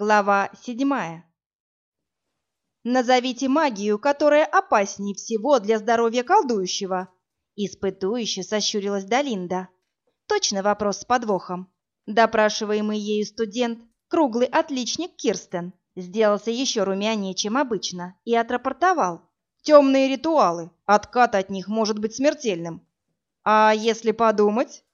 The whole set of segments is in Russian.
Глава седьмая. Назовите магию, которая опаснее всего для здоровья колдующего. Испытующе сощурилась Далинда. Точно вопрос с подвохом. Допрашиваемый ею студент, круглый отличник Кирстен, сделался еще румянее, чем обычно, и отрапортовал. Темные ритуалы. Откат от них может быть смертельным. А если подумать?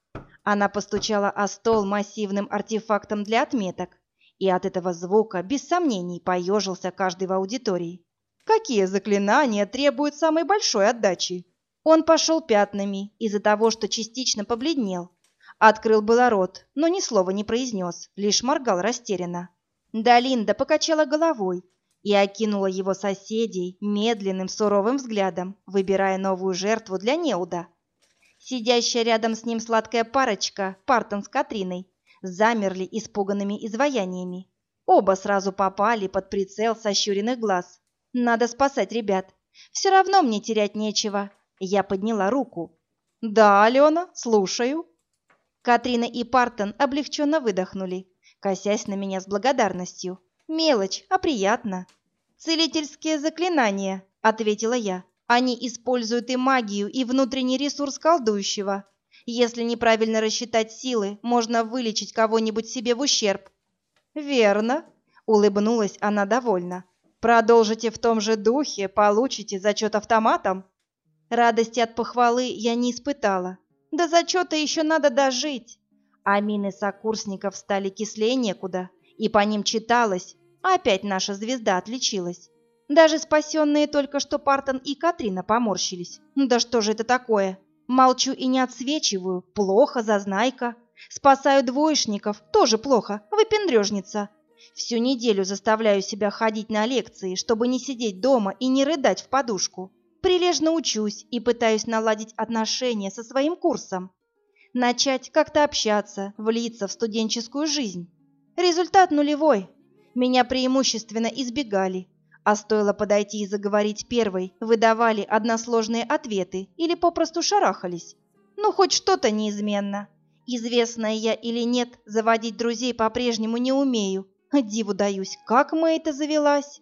Она постучала о стол массивным артефактом для отметок, и от этого звука без сомнений поежился каждый в аудитории. Какие заклинания требуют самой большой отдачи? Он пошел пятнами из-за того, что частично побледнел. Открыл было рот, но ни слова не произнес, лишь моргал растерянно. Далинда покачала головой и окинула его соседей медленным суровым взглядом, выбирая новую жертву для Неуда. Сидящая рядом с ним сладкая парочка, Партон с Катриной, замерли испуганными изваяниями. Оба сразу попали под прицел сощуренных глаз. Надо спасать ребят. Все равно мне терять нечего. Я подняла руку. «Да, Алена, слушаю». Катрина и Партон облегченно выдохнули, косясь на меня с благодарностью. «Мелочь, а приятно». «Целительские заклинания», — ответила я. «Они используют и магию, и внутренний ресурс колдующего. Если неправильно рассчитать силы, можно вылечить кого-нибудь себе в ущерб. Верно, улыбнулась она довольно. Продолжите в том же духе, получите зачет автоматом. Радости от похвалы я не испытала. До зачета еще надо дожить. А мины сокурсников стали кислее некуда, и по ним читалось, опять наша звезда отличилась. Даже спасенные только что Партон и Катрина поморщились. Да что же это такое? Молчу и не отсвечиваю. Плохо, зазнайка. Спасаю двоечников. Тоже плохо. Выпендрежница. Всю неделю заставляю себя ходить на лекции, чтобы не сидеть дома и не рыдать в подушку. Прилежно учусь и пытаюсь наладить отношения со своим курсом. Начать как-то общаться, влиться в студенческую жизнь. Результат нулевой. Меня преимущественно избегали, а стоило подойти и заговорить первой, выдавали односложные ответы или попросту шарахались. Ну, хоть что-то неизменно. Известная я или нет, заводить друзей по-прежнему не умею. Диву даюсь, как мы это завелась.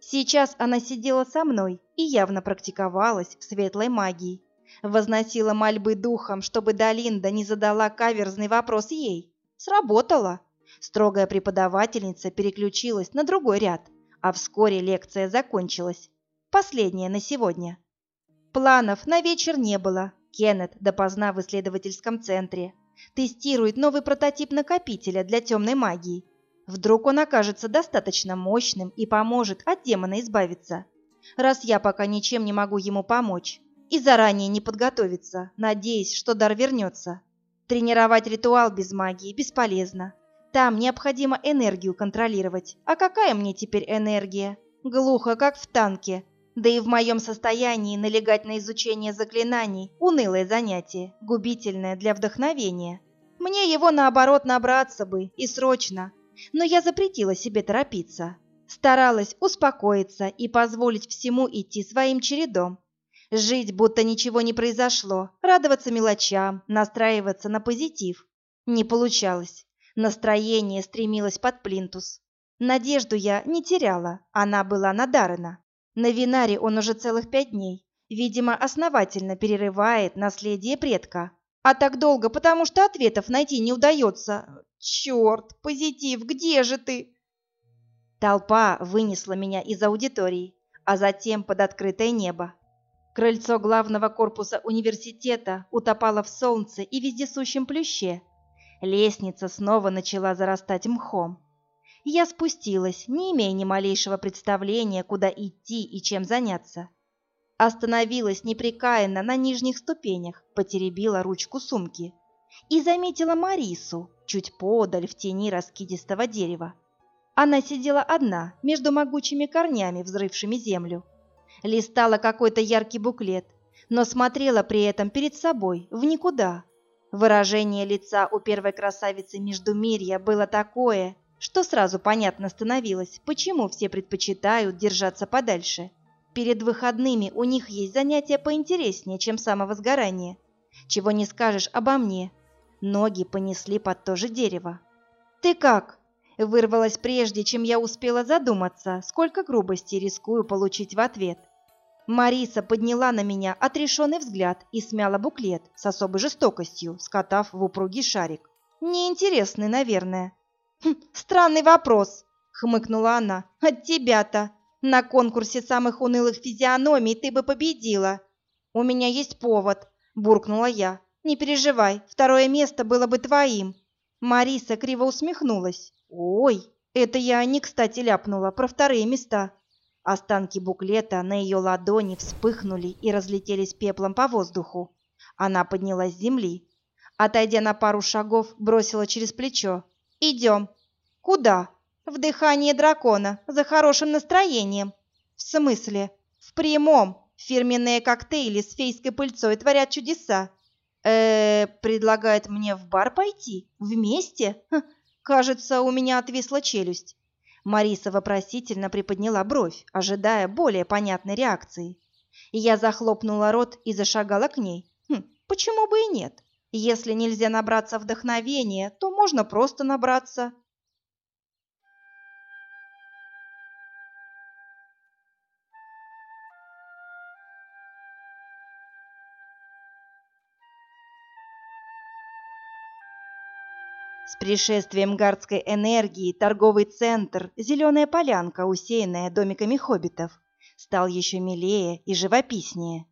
Сейчас она сидела со мной и явно практиковалась в светлой магии. Возносила мольбы духом, чтобы Далинда не задала каверзный вопрос ей. Сработало. Строгая преподавательница переключилась на другой ряд – а вскоре лекция закончилась. Последняя на сегодня. Планов на вечер не было. Кеннет допоздна в исследовательском центре. Тестирует новый прототип накопителя для темной магии. Вдруг он окажется достаточно мощным и поможет от демона избавиться. Раз я пока ничем не могу ему помочь. И заранее не подготовиться, надеясь, что дар вернется. Тренировать ритуал без магии бесполезно. Там необходимо энергию контролировать. А какая мне теперь энергия? Глухо, как в танке. Да и в моем состоянии налегать на изучение заклинаний – унылое занятие, губительное для вдохновения. Мне его, наоборот, набраться бы, и срочно. Но я запретила себе торопиться. Старалась успокоиться и позволить всему идти своим чередом. Жить, будто ничего не произошло, радоваться мелочам, настраиваться на позитив. Не получалось. Настроение стремилось под плинтус. Надежду я не теряла, она была надарена. На Винаре он уже целых пять дней. Видимо, основательно перерывает наследие предка. А так долго, потому что ответов найти не удается. Черт, позитив, где же ты? Толпа вынесла меня из аудитории, а затем под открытое небо. Крыльцо главного корпуса университета утопало в солнце и вездесущем плюще, Лестница снова начала зарастать мхом. Я спустилась, не имея ни малейшего представления, куда идти и чем заняться. Остановилась непрекаянно на нижних ступенях, потеребила ручку сумки и заметила Марису чуть подаль в тени раскидистого дерева. Она сидела одна, между могучими корнями, взрывшими землю. Листала какой-то яркий буклет, но смотрела при этом перед собой, в никуда, Выражение лица у первой красавицы Междумирья было такое, что сразу понятно становилось, почему все предпочитают держаться подальше. Перед выходными у них есть занятия поинтереснее, чем самовозгорание. Чего не скажешь обо мне. Ноги понесли под то же дерево. «Ты как?» Вырвалось прежде, чем я успела задуматься, сколько грубости рискую получить в ответ. Мариса подняла на меня отрешенный взгляд и смяла буклет с особой жестокостью, скотав в упругий шарик. Неинтересный, наверное. «Хм, «Странный вопрос», — хмыкнула она. «От тебя-то. На конкурсе самых унылых физиономий ты бы победила». «У меня есть повод», — буркнула я. «Не переживай, второе место было бы твоим». Мариса криво усмехнулась. «Ой, это я не кстати ляпнула про вторые места». Останки буклета на ее ладони вспыхнули и разлетелись пеплом по воздуху. Она поднялась с земли. Отойдя на пару шагов, бросила через плечо. «Идем». «Куда?» «В дыхание дракона, за хорошим настроением». «В смысле?» «В прямом. Фирменные коктейли с фейской пыльцой творят чудеса». «Э, предлагает мне в бар пойти? Вместе? Ха, кажется, у меня отвисла челюсть». Мариса вопросительно приподняла бровь, ожидая более понятной реакции. Я захлопнула рот и зашагала к ней. Хм, почему бы и нет? Если нельзя набраться вдохновения, то можно просто набраться. Пришествием гардской энергии торговый центр, зеленая полянка, усеянная домиками хоббитов, стал еще милее и живописнее.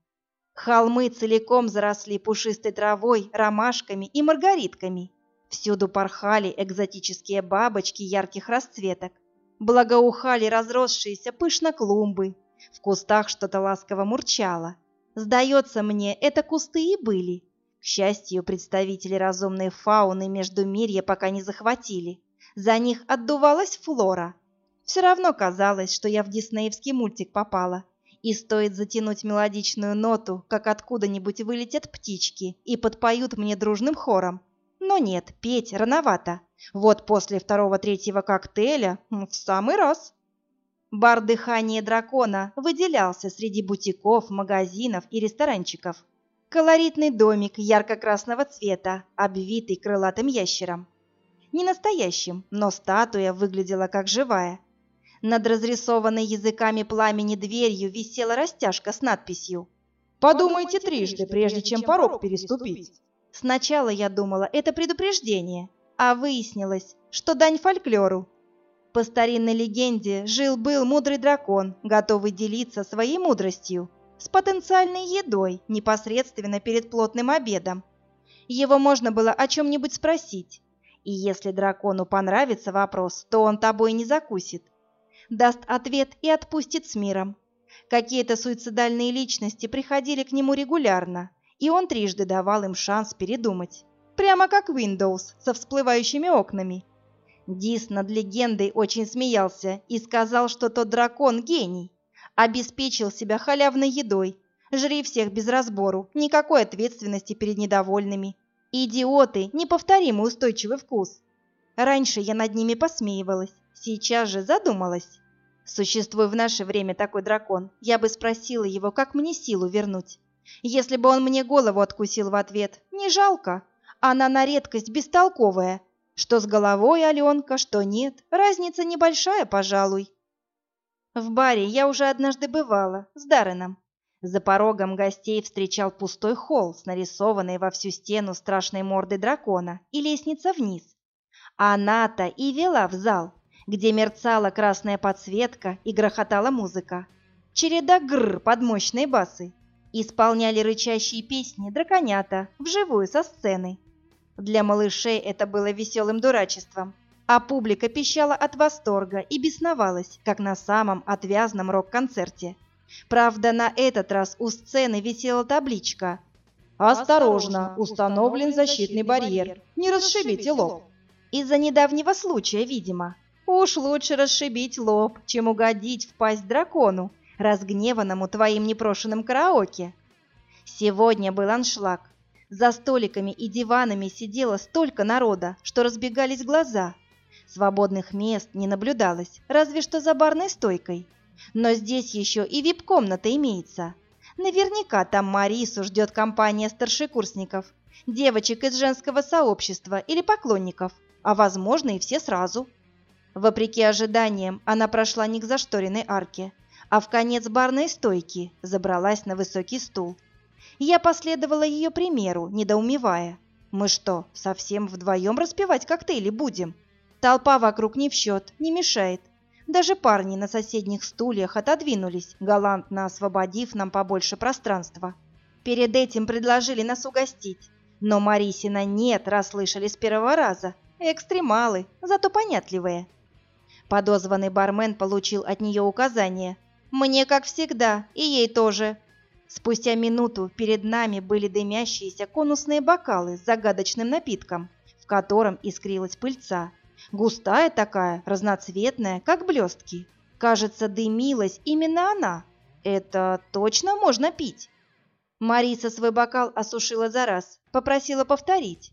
Холмы целиком заросли пушистой травой, ромашками и маргаритками. Всюду порхали экзотические бабочки ярких расцветок. Благоухали разросшиеся пышно клумбы. В кустах что-то ласково мурчало. Сдается мне, это кусты и были, к счастью, представители разумной фауны между мирья пока не захватили. За них отдувалась флора. Все равно казалось, что я в диснеевский мультик попала. И стоит затянуть мелодичную ноту, как откуда-нибудь вылетят птички и подпоют мне дружным хором. Но нет, петь рановато. Вот после второго-третьего коктейля в самый раз. Бар «Дыхание дракона» выделялся среди бутиков, магазинов и ресторанчиков. Колоритный домик ярко-красного цвета, обвитый крылатым ящером. Не настоящим, но статуя выглядела как живая. Над разрисованной языками пламени дверью висела растяжка с надписью «Подумайте трижды, прежде чем порог переступить». Сначала я думала, это предупреждение, а выяснилось, что дань фольклору. По старинной легенде жил-был мудрый дракон, готовый делиться своей мудростью с потенциальной едой непосредственно перед плотным обедом. Его можно было о чем-нибудь спросить, и если дракону понравится вопрос, то он тобой не закусит. Даст ответ и отпустит с миром. Какие-то суицидальные личности приходили к нему регулярно, и он трижды давал им шанс передумать. Прямо как Windows со всплывающими окнами. Дис над легендой очень смеялся и сказал, что тот дракон гений обеспечил себя халявной едой. Жри всех без разбору, никакой ответственности перед недовольными. Идиоты, неповторимый устойчивый вкус. Раньше я над ними посмеивалась, сейчас же задумалась. Существуя в наше время такой дракон, я бы спросила его, как мне силу вернуть. Если бы он мне голову откусил в ответ, не жалко. Она на редкость бестолковая. Что с головой, Аленка, что нет, разница небольшая, пожалуй. В баре я уже однажды бывала, с Дарреном. За порогом гостей встречал пустой холл с нарисованной во всю стену страшной мордой дракона и лестница вниз. Она-то и вела в зал, где мерцала красная подсветка и грохотала музыка. Череда гр под мощной басы. Исполняли рычащие песни драконята, вживую со сцены. Для малышей это было веселым дурачеством а публика пищала от восторга и бесновалась, как на самом отвязном рок-концерте. Правда, на этот раз у сцены висела табличка «Осторожно, установлен защитный барьер, не расшибите лоб». Из-за недавнего случая, видимо. Уж лучше расшибить лоб, чем угодить в пасть дракону, разгневанному твоим непрошенным караоке. Сегодня был аншлаг. За столиками и диванами сидело столько народа, что разбегались глаза – Свободных мест не наблюдалось, разве что за барной стойкой. Но здесь еще и вип-комната имеется. Наверняка там Марису ждет компания старшекурсников, девочек из женского сообщества или поклонников, а возможно и все сразу. Вопреки ожиданиям, она прошла не к зашторенной арке, а в конец барной стойки забралась на высокий стул. Я последовала ее примеру, недоумевая. Мы что, совсем вдвоем распивать коктейли будем? Толпа вокруг не в счет, не мешает. Даже парни на соседних стульях отодвинулись, галантно освободив нам побольше пространства. Перед этим предложили нас угостить, но Марисина «нет» расслышали с первого раза. Экстремалы, зато понятливые. Подозванный бармен получил от нее указание. «Мне, как всегда, и ей тоже». Спустя минуту перед нами были дымящиеся конусные бокалы с загадочным напитком, в котором искрилась пыльца. Густая такая, разноцветная, как блестки. Кажется, дымилась именно она. Это точно можно пить? Мариса свой бокал осушила за раз, попросила повторить.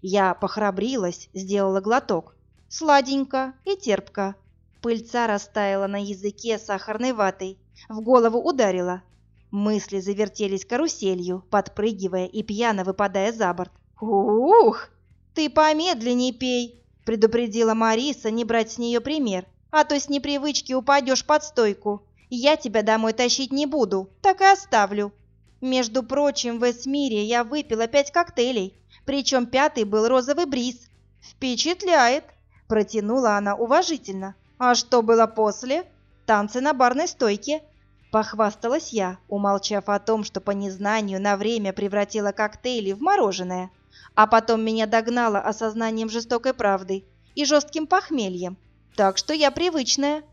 Я похрабрилась, сделала глоток. Сладенько и терпко. Пыльца растаяла на языке сахарной ватой, в голову ударила. Мысли завертелись каруселью, подпрыгивая и пьяно выпадая за борт. «Ух! Ты помедленней пей!» — предупредила Мариса не брать с нее пример, «а то с непривычки упадешь под стойку. Я тебя домой тащить не буду, так и оставлю». Между прочим, в Эсмире я выпила пять коктейлей, причем пятый был розовый бриз. «Впечатляет!» – протянула она уважительно. «А что было после?» «Танцы на барной стойке». Похвасталась я, умолчав о том, что по незнанию на время превратила коктейли в мороженое, а потом меня догнало осознанием жестокой правды и жестким похмельем. Так что я привычная.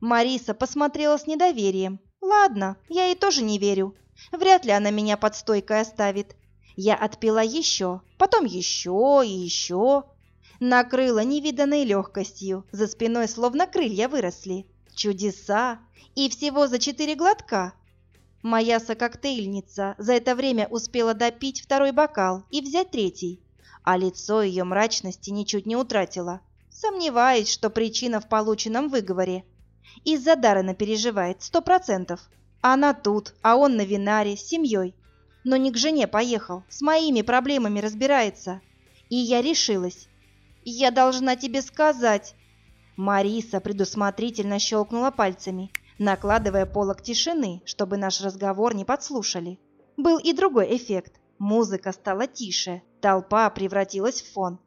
Мариса посмотрела с недоверием. Ладно, я ей тоже не верю. Вряд ли она меня под стойкой оставит. Я отпила еще, потом еще и еще. Накрыла невиданной легкостью, за спиной словно крылья выросли. Чудеса! И всего за четыре глотка. Моя сококтейльница за это время успела допить второй бокал и взять третий, а лицо ее мрачности ничуть не утратило. Сомневаюсь, что причина в полученном выговоре. Из-за Даррена переживает сто процентов. Она тут, а он на Винаре с семьей но не к жене поехал, с моими проблемами разбирается. И я решилась. Я должна тебе сказать. Мариса предусмотрительно щелкнула пальцами, накладывая полок тишины, чтобы наш разговор не подслушали. Был и другой эффект. Музыка стала тише, толпа превратилась в фон.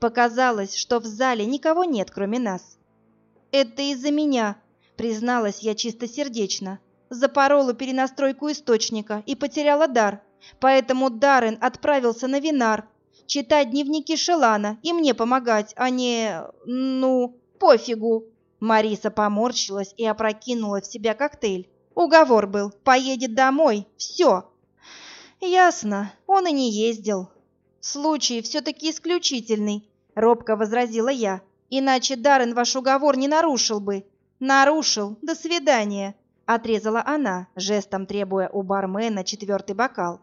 Показалось, что в зале никого нет, кроме нас. «Это из-за меня», — призналась я чистосердечно запорола перенастройку источника и потеряла дар. Поэтому Даррен отправился на Винар, читать дневники Шелана и мне помогать, а не... ну, пофигу. Мариса поморщилась и опрокинула в себя коктейль. Уговор был, поедет домой, все. Ясно, он и не ездил. Случай все-таки исключительный, робко возразила я. Иначе Даррен ваш уговор не нарушил бы. Нарушил, до свидания. Отрезала она, жестом требуя у бармена четвертый бокал.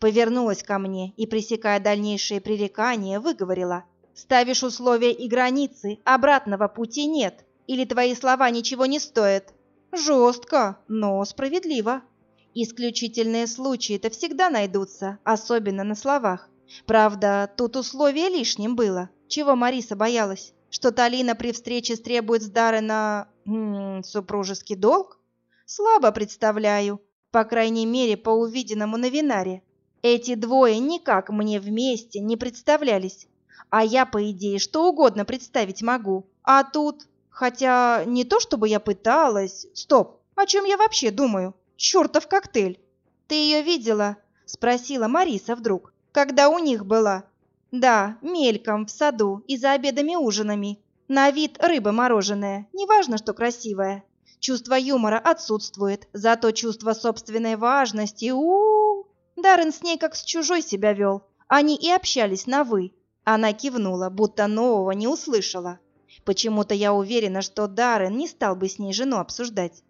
Повернулась ко мне и, пресекая дальнейшие пререкания, выговорила. «Ставишь условия и границы, обратного пути нет, или твои слова ничего не стоят». «Жестко, но справедливо. Исключительные случаи-то всегда найдутся, особенно на словах. Правда, тут условие лишним было. Чего Мариса боялась? Что Талина при встрече стребует с Даррена... супружеский долг? Слабо представляю, по крайней мере, по увиденному на Винаре. Эти двое никак мне вместе не представлялись, а я, по идее, что угодно представить могу. А тут... Хотя не то, чтобы я пыталась... Стоп, о чем я вообще думаю? Чертов коктейль! Ты ее видела? Спросила Мариса вдруг. Когда у них была? Да, мельком, в саду и за обедами-ужинами. На вид рыба мороженая, неважно, что красивая. Чувство юмора отсутствует, зато чувство собственной важности у, -у, -у. Даррен с ней как с чужой себя вел. Они и общались на «вы». Она кивнула, будто нового не услышала. Почему-то я уверена, что Даррен не стал бы с ней жену обсуждать.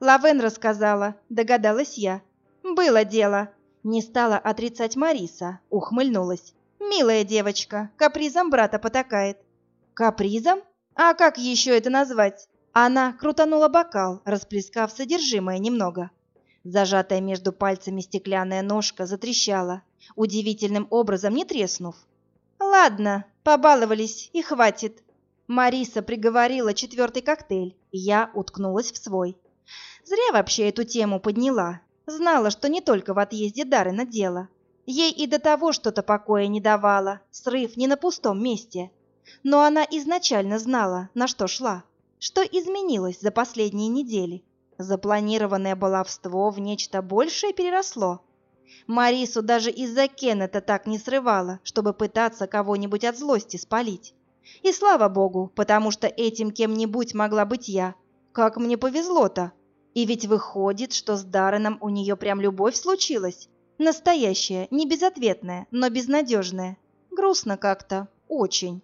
Лавен рассказала, догадалась я. Было дело. Не стала отрицать Мариса, ухмыльнулась. Милая девочка, капризом брата потакает. Капризом? А как еще это назвать? Она крутанула бокал, расплескав содержимое немного. Зажатая между пальцами стеклянная ножка затрещала, удивительным образом не треснув. «Ладно, побаловались, и хватит. Мариса приговорила четвертый коктейль, и я уткнулась в свой. Зря вообще эту тему подняла. Знала, что не только в отъезде Дарына дело. Ей и до того что-то покоя не давало, срыв не на пустом месте. Но она изначально знала, на что шла, что изменилось за последние недели. Запланированное баловство в нечто большее переросло. Марису даже из-за Кеннета так не срывало, чтобы пытаться кого-нибудь от злости спалить. И слава богу, потому что этим кем-нибудь могла быть я. Как мне повезло-то. И ведь выходит, что с Дарреном у нее прям любовь случилась. Настоящая, не безответная, но безнадежная. Грустно как-то, очень.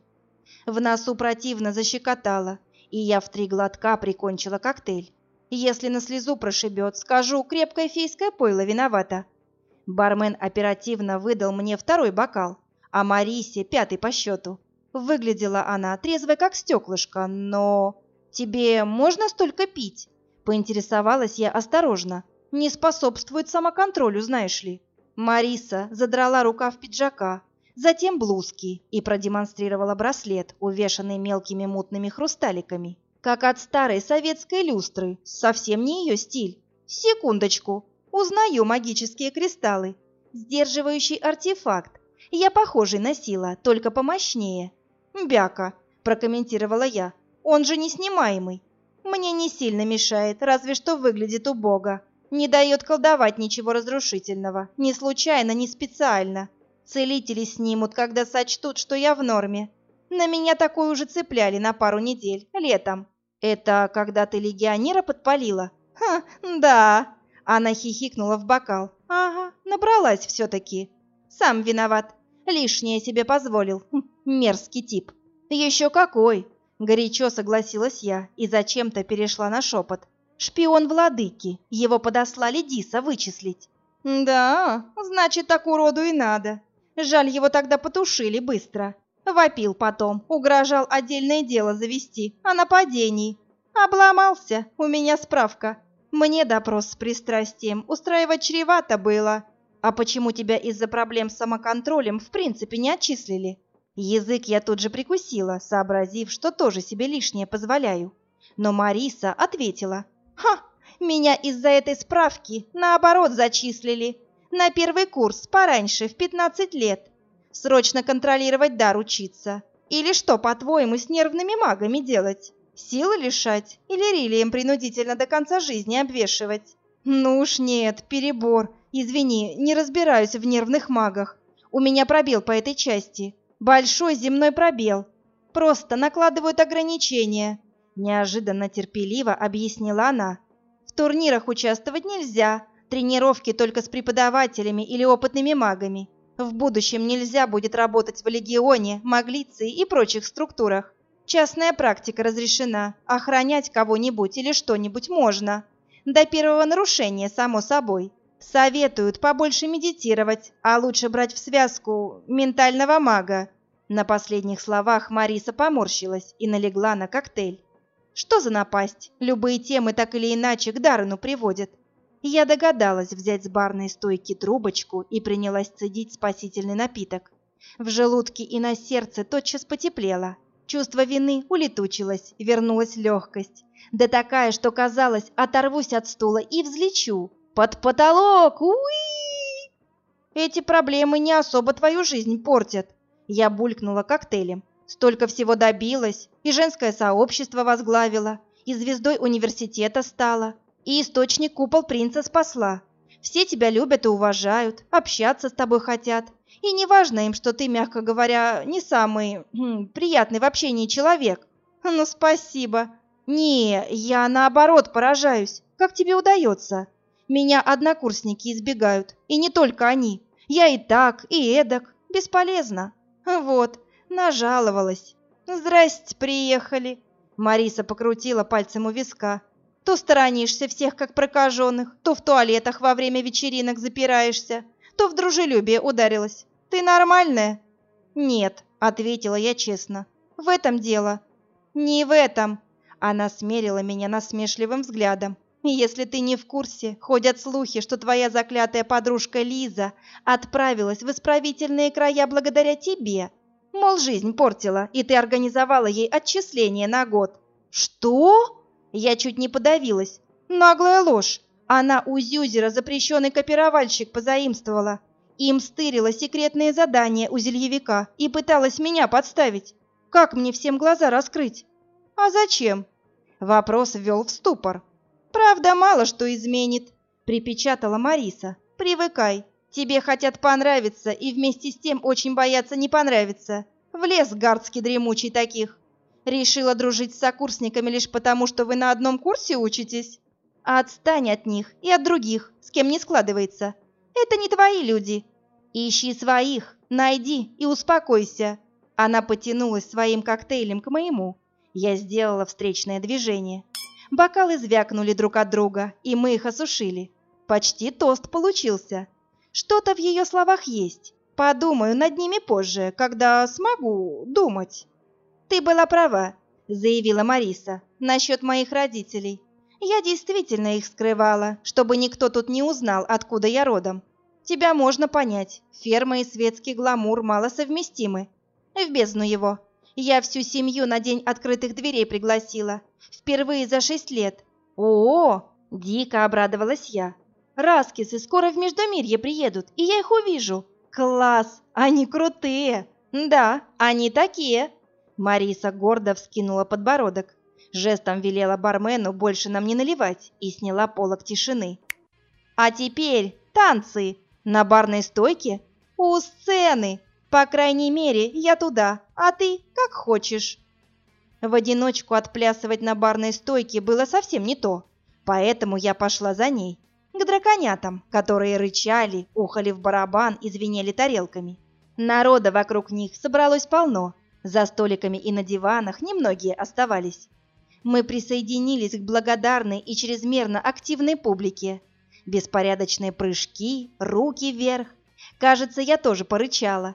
В носу противно защекотало, и я в три глотка прикончила коктейль. Если на слезу прошибет, скажу, крепкое фейское пойло виновата. Бармен оперативно выдал мне второй бокал, а Марисе пятый по счету. Выглядела она трезвой, как стеклышко, но... «Тебе можно столько пить?» Поинтересовалась я осторожно. Не способствует самоконтролю, знаешь ли. Мариса задрала рукав пиджака, затем блузки и продемонстрировала браслет, увешанный мелкими мутными хрусталиками, как от старой советской люстры, совсем не ее стиль. Секундочку, узнаю магические кристаллы. Сдерживающий артефакт. Я похожий носила, только помощнее. «Бяка», – прокомментировала я, – «он же неснимаемый. Мне не сильно мешает, разве что выглядит убого. Не дает колдовать ничего разрушительного, ни случайно, ни специально. Целители снимут, когда сочтут, что я в норме. На меня такое уже цепляли на пару недель, летом. Это когда ты легионера подпалила? Ха, да. Она хихикнула в бокал. Ага, набралась все-таки. Сам виноват. Лишнее себе позволил. Хм, мерзкий тип. Еще какой. Горячо согласилась я и зачем-то перешла на шепот. Шпион владыки. Его подослали Диса вычислить. Да, значит, так уроду и надо. Жаль, его тогда потушили быстро. Вопил потом, угрожал отдельное дело завести о нападении. Обломался, у меня справка. Мне допрос с пристрастием устраивать чревато было. А почему тебя из-за проблем с самоконтролем в принципе не отчислили? Язык я тут же прикусила, сообразив, что тоже себе лишнее позволяю. Но Мариса ответила. «Ха! Меня из-за этой справки наоборот зачислили. На первый курс пораньше, в 15 лет. Срочно контролировать дар учиться. Или что, по-твоему, с нервными магами делать? Силы лишать? Или рилием принудительно до конца жизни обвешивать? Ну уж нет, перебор. Извини, не разбираюсь в нервных магах. У меня пробел по этой части. Большой земной пробел. Просто накладывают ограничения. Неожиданно терпеливо объяснила она. В турнирах участвовать нельзя. Тренировки только с преподавателями или опытными магами. В будущем нельзя будет работать в легионе, маглиции и прочих структурах. Частная практика разрешена. Охранять кого-нибудь или что-нибудь можно. До первого нарушения, само собой. Советуют побольше медитировать, а лучше брать в связку ментального мага. На последних словах Мариса поморщилась и налегла на коктейль. Что за напасть? Любые темы так или иначе к Даррену приводят. Я догадалась взять с барной стойки трубочку и принялась цедить спасительный напиток. В желудке и на сердце тотчас потеплело. Чувство вины улетучилось, вернулась легкость. Да такая, что казалось, оторвусь от стула и взлечу. Под потолок! Уи! Эти проблемы не особо твою жизнь портят. Я булькнула коктейлем. Столько всего добилась, и женское сообщество возглавила, и звездой университета стала, и источник купол принца спасла. Все тебя любят и уважают, общаться с тобой хотят. И не важно им, что ты, мягко говоря, не самый хм, приятный в общении человек. Ну, спасибо. Не, я наоборот поражаюсь. Как тебе удается? Меня однокурсники избегают, и не только они. Я и так, и эдак. Бесполезно. Вот, нажаловалась. Здрасте, приехали. Мариса покрутила пальцем у виска. То сторонишься всех, как прокаженных, то в туалетах во время вечеринок запираешься, то в дружелюбие ударилась. Ты нормальная? Нет, ответила я честно. В этом дело. Не в этом. Она смерила меня насмешливым взглядом. Если ты не в курсе, ходят слухи, что твоя заклятая подружка Лиза отправилась в исправительные края благодаря тебе. Мол, жизнь портила, и ты организовала ей отчисление на год. Что? Я чуть не подавилась. Наглая ложь. Она у Зюзера запрещенный копировальщик позаимствовала. Им стырила секретные задания у зельевика и пыталась меня подставить. Как мне всем глаза раскрыть? А зачем? Вопрос ввел в ступор. Правда, мало что изменит, припечатала Мариса. Привыкай. Тебе хотят понравиться и вместе с тем очень боятся не понравиться. В лес гардский дремучий таких. Решила дружить с сокурсниками лишь потому, что вы на одном курсе учитесь? Отстань от них и от других, с кем не складывается. Это не твои люди. Ищи своих, найди и успокойся. Она потянулась своим коктейлем к моему. Я сделала встречное движение. Бокалы звякнули друг от друга, и мы их осушили. Почти тост получился. Что-то в ее словах есть. Подумаю над ними позже, когда смогу думать. Ты была права, заявила Мариса, насчет моих родителей. Я действительно их скрывала, чтобы никто тут не узнал, откуда я родом. Тебя можно понять, ферма и светский гламур мало совместимы. В бездну его. Я всю семью на день открытых дверей пригласила. Впервые за шесть лет. О, дико обрадовалась я. Раскисы скоро в Междумирье приедут, и я их увижу. Класс, они крутые. Да, они такие. Мариса гордо вскинула подбородок. Жестом велела бармену больше нам не наливать и сняла полок тишины. «А теперь танцы! На барной стойке? У сцены! По крайней мере, я туда, а ты как хочешь!» В одиночку отплясывать на барной стойке было совсем не то, поэтому я пошла за ней, к драконятам, которые рычали, ухали в барабан и звенели тарелками. Народа вокруг них собралось полно, за столиками и на диванах немногие оставались мы присоединились к благодарной и чрезмерно активной публике. Беспорядочные прыжки, руки вверх. Кажется, я тоже порычала.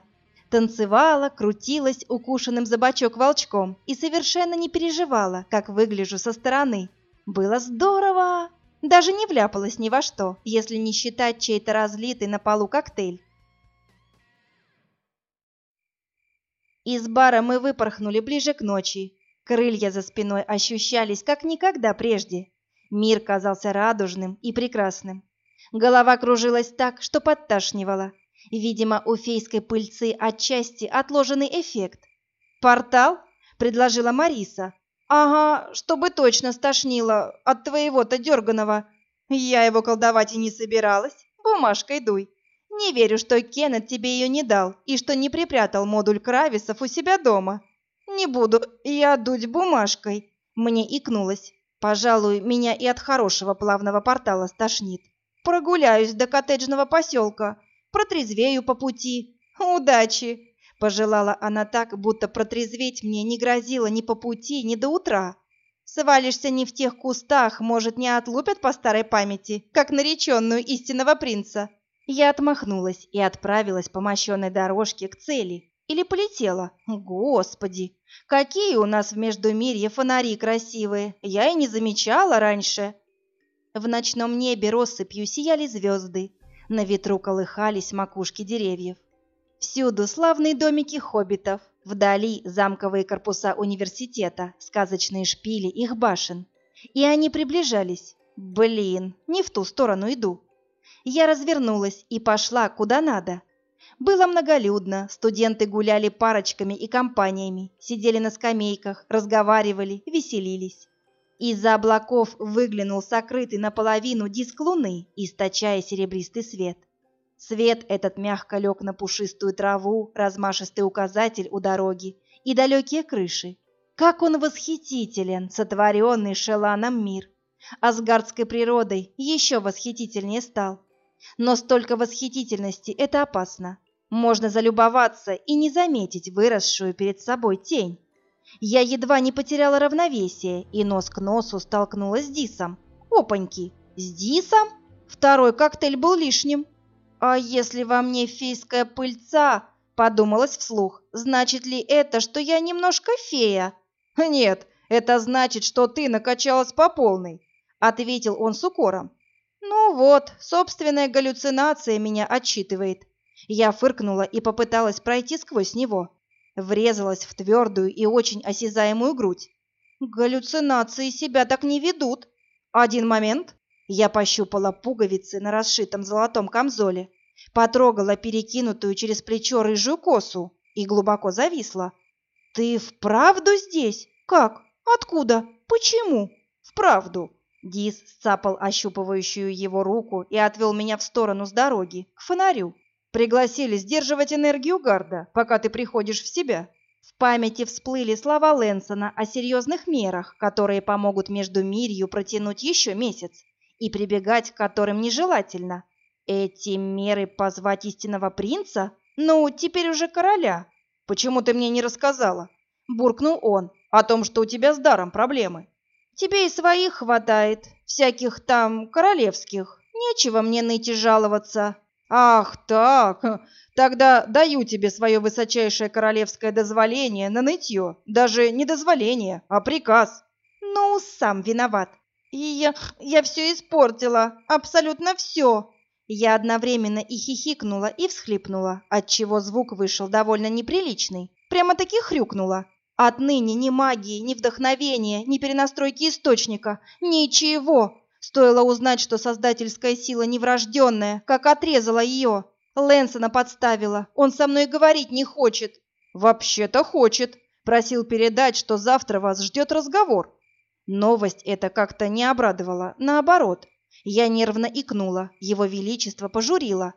Танцевала, крутилась укушенным за бочок волчком и совершенно не переживала, как выгляжу со стороны. Было здорово! Даже не вляпалась ни во что, если не считать чей-то разлитый на полу коктейль. Из бара мы выпорхнули ближе к ночи, Крылья за спиной ощущались как никогда прежде. Мир казался радужным и прекрасным. Голова кружилась так, что подташнивала. Видимо, у фейской пыльцы отчасти отложенный эффект. «Портал?» — предложила Мариса. «Ага, чтобы точно стошнило от твоего-то дерганого. Я его колдовать и не собиралась. Бумажкой дуй. Не верю, что Кеннет тебе ее не дал и что не припрятал модуль Крависов у себя дома. «Не буду я дуть бумажкой», — мне икнулось. «Пожалуй, меня и от хорошего плавного портала стошнит. Прогуляюсь до коттеджного поселка, протрезвею по пути. Удачи!» — пожелала она так, будто протрезветь мне не грозило ни по пути, ни до утра. Свалишься не в тех кустах, может, не отлупят по старой памяти, как нареченную истинного принца. Я отмахнулась и отправилась по мощенной дорожке к цели. Или полетела? Господи, какие у нас в Междумирье фонари красивые! Я и не замечала раньше. В ночном небе россыпью сияли звезды, на ветру колыхались макушки деревьев. Всюду славные домики хоббитов, вдали замковые корпуса университета, сказочные шпили их башен. И они приближались. Блин, не в ту сторону иду. Я развернулась и пошла куда надо. Было многолюдно, студенты гуляли парочками и компаниями, сидели на скамейках, разговаривали, веселились. Из-за облаков выглянул сокрытый наполовину диск луны, источая серебристый свет. Свет этот мягко лег на пушистую траву, размашистый указатель у дороги и далекие крыши. Как он восхитителен, сотворенный Шеланом мир! Асгардской природой еще восхитительнее стал. Но столько восхитительности – это опасно. Можно залюбоваться и не заметить выросшую перед собой тень. Я едва не потеряла равновесие и нос к носу столкнулась с Дисом. Опаньки! С Дисом? Второй коктейль был лишним. А если во мне фейская пыльца? Подумалась вслух. Значит ли это, что я немножко фея? Нет, это значит, что ты накачалась по полной, ответил он с укором. Ну вот, собственная галлюцинация меня отчитывает. Я фыркнула и попыталась пройти сквозь него. Врезалась в твердую и очень осязаемую грудь. Галлюцинации себя так не ведут. Один момент. Я пощупала пуговицы на расшитом золотом камзоле, потрогала перекинутую через плечо рыжую косу и глубоко зависла. «Ты вправду здесь? Как? Откуда? Почему?» «Вправду». Дис сцапал ощупывающую его руку и отвел меня в сторону с дороги, к фонарю. «Пригласили сдерживать энергию гарда, пока ты приходишь в себя». В памяти всплыли слова Лэнсона о серьезных мерах, которые помогут между Мирью протянуть еще месяц и прибегать к которым нежелательно. Эти меры позвать истинного принца? Ну, теперь уже короля. Почему ты мне не рассказала? Буркнул он о том, что у тебя с даром проблемы. Тебе и своих хватает, всяких там королевских. Нечего мне ныть и жаловаться. Ах, так. Тогда даю тебе свое высочайшее королевское дозволение на нытье. Даже не дозволение, а приказ. Ну, сам виноват. И я, я все испортила, абсолютно все. Я одновременно и хихикнула, и всхлипнула, отчего звук вышел довольно неприличный. Прямо-таки хрюкнула. Отныне ни магии, ни вдохновения, ни перенастройки источника, ничего. Стоило узнать, что создательская сила неврожденная, как отрезала ее. Лэнсона подставила, он со мной говорить не хочет. Вообще-то хочет. Просил передать, что завтра вас ждет разговор. Новость эта как-то не обрадовала, наоборот. Я нервно икнула, его величество пожурило.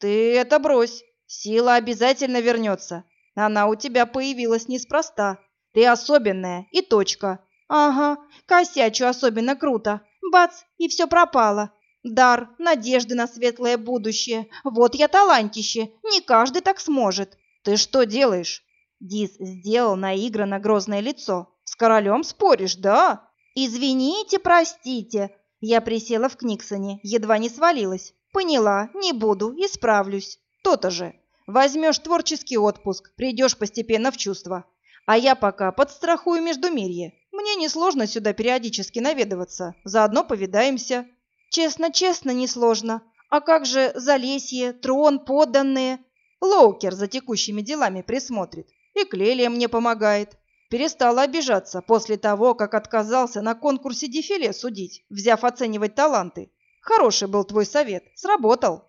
«Ты это брось, сила обязательно вернется. Она у тебя появилась неспроста. Ты особенная, и точка. Ага, косячу особенно круто. Бац, и все пропало. Дар, надежды на светлое будущее. Вот я талантище, не каждый так сможет. Ты что делаешь?» Дис сделал наигранно грозное лицо. «С королем споришь, да?» «Извините, простите». Я присела в Книксоне, едва не свалилась. «Поняла, не буду, исправлюсь». «То-то же. Возьмешь творческий отпуск, придешь постепенно в чувство. А я пока подстрахую Междумирье. Мне несложно сюда периодически наведываться. Заодно повидаемся». «Честно-честно, несложно. А как же Залесье, трон, подданные?» Лоукер за текущими делами присмотрит. И Клелия мне помогает. Перестала обижаться после того, как отказался на конкурсе дефиле судить, взяв оценивать таланты. Хороший был твой совет, сработал.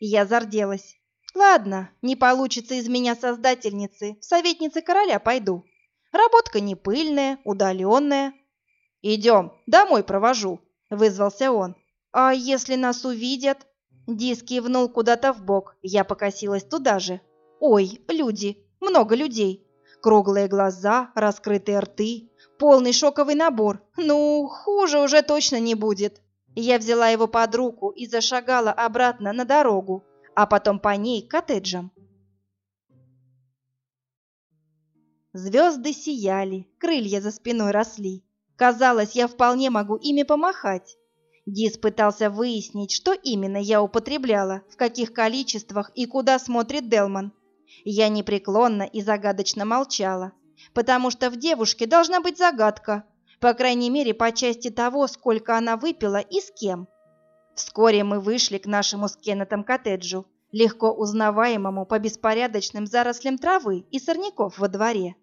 Я зарделась. Ладно, не получится из меня создательницы, в советницы короля пойду. Работка не пыльная, удаленная. Идем, домой провожу, вызвался он. А если нас увидят? Диск кивнул куда-то в бок, я покосилась туда же. Ой, люди, много людей. Круглые глаза, раскрытые рты, полный шоковый набор. Ну, хуже уже точно не будет. Я взяла его под руку и зашагала обратно на дорогу, а потом по ней к коттеджам. Звезды сияли, крылья за спиной росли. Казалось, я вполне могу ими помахать. Дис пытался выяснить, что именно я употребляла, в каких количествах и куда смотрит Делман. Я непреклонно и загадочно молчала, потому что в девушке должна быть загадка, по крайней мере, по части того, сколько она выпила и с кем. Вскоре мы вышли к нашему с Кеннетом коттеджу, легко узнаваемому по беспорядочным зарослям травы и сорняков во дворе.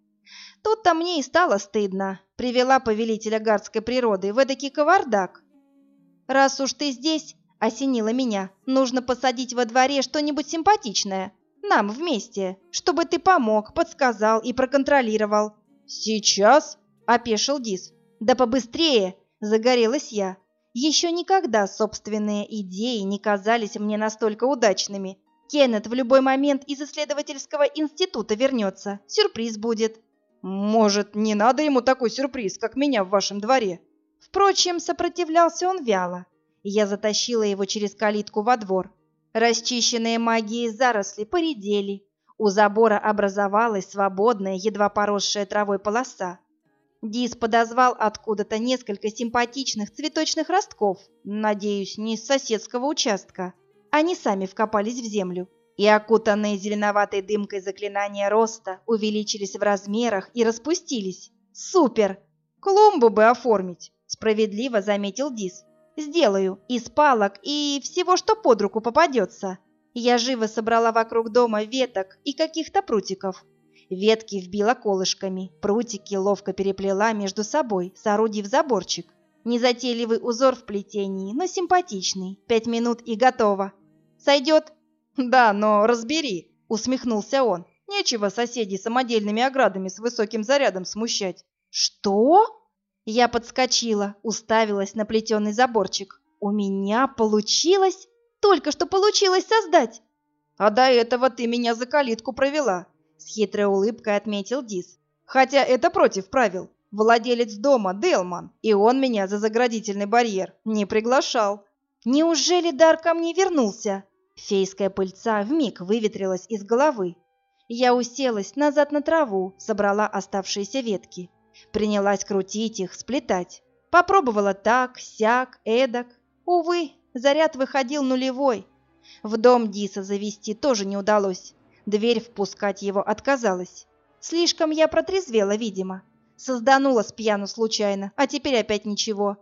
Тут-то мне и стало стыдно, привела повелителя гардской природы в эдакий кавардак. «Раз уж ты здесь», — осенило меня, — «нужно посадить во дворе что-нибудь симпатичное, нам вместе, чтобы ты помог, подсказал и проконтролировал. Сейчас? опешил Дис. Да побыстрее, загорелась я. Еще никогда собственные идеи не казались мне настолько удачными. Кеннет в любой момент из исследовательского института вернется. Сюрприз будет. Может, не надо ему такой сюрприз, как меня в вашем дворе? Впрочем, сопротивлялся он вяло. Я затащила его через калитку во двор. Расчищенные магией заросли поредели. У забора образовалась свободная, едва поросшая травой полоса. Дис подозвал откуда-то несколько симпатичных цветочных ростков, надеюсь, не из соседского участка. Они сами вкопались в землю, и окутанные зеленоватой дымкой заклинания роста увеличились в размерах и распустились. Супер! Клумбу бы оформить, справедливо заметил Дис. Сделаю из палок и всего, что под руку попадется. Я живо собрала вокруг дома веток и каких-то прутиков. Ветки вбила колышками, прутики ловко переплела между собой, соорудив заборчик. Незатейливый узор в плетении, но симпатичный. Пять минут и готово. Сойдет? Да, но разбери, усмехнулся он. Нечего соседей самодельными оградами с высоким зарядом смущать. Что? Я подскочила, уставилась на плетеный заборчик. У меня получилось? Только что получилось создать. А до этого ты меня за калитку провела, с хитрой улыбкой отметил Дис. Хотя это против правил. Владелец дома Делман, и он меня за заградительный барьер не приглашал. Неужели дар ко мне вернулся? Фейская пыльца вмиг выветрилась из головы. Я уселась назад на траву, собрала оставшиеся ветки. Принялась крутить их, сплетать. Попробовала так, сяк, эдак. Увы, заряд выходил нулевой. В дом Диса завести тоже не удалось. Дверь впускать его отказалась. Слишком я протрезвела, видимо. Созданула с пьяну случайно, а теперь опять ничего.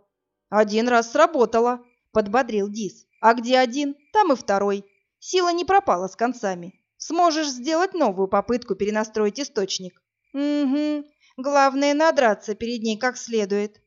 Один раз сработало, подбодрил Дис. А где один, там и второй. Сила не пропала с концами. Сможешь сделать новую попытку перенастроить источник. Угу. Главное надраться перед ней как следует.